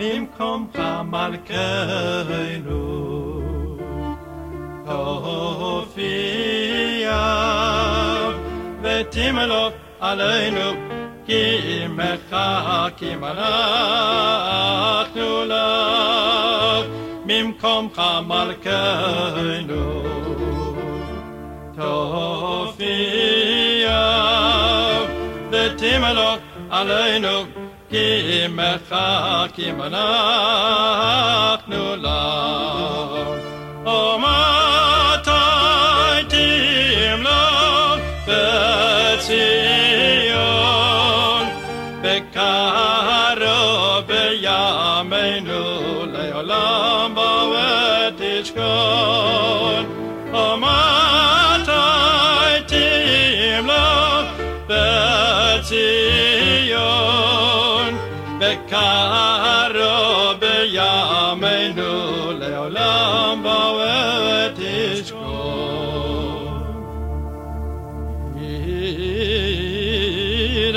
ממקומך מלכנו הופיע ותמלוך עלינו כי מחכים אנחנו לך ממקומך מלכנו תופיע ותמלוך עלינו kimecha kimanachnu lam. O oh, matai timlon betzion, bekaro beyameinu leolam bawet ishkon. O oh, matai timlon betzion, בקרוב בימינו לעולם בוא ותשכון. עיר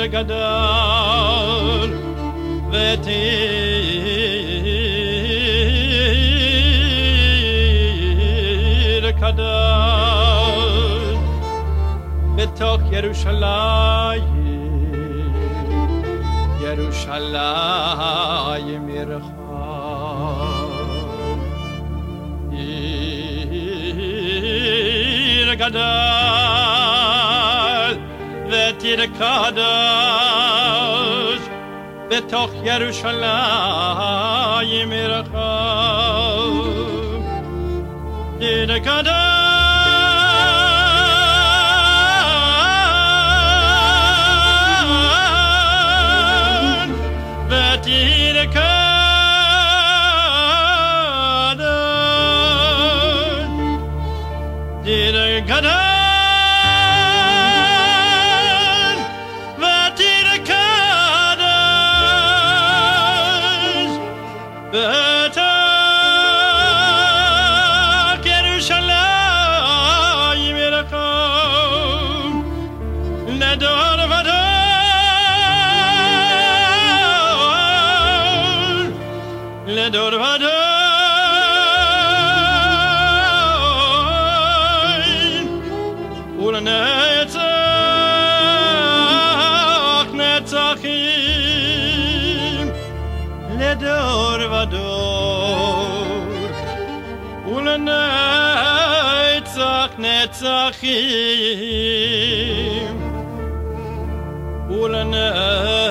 גדול ותיר קדוש בתוך ירושלים, ירושלים עירך. עיר גדול ותיר קדוש בתוך ירושלים עירך. עיר ודור ולנצח נצחים לדור ודור ולנצח נצחים ולנצח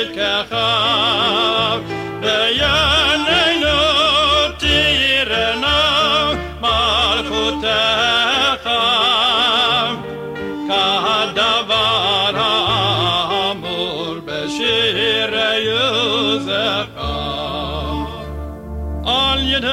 Josephine, all your day.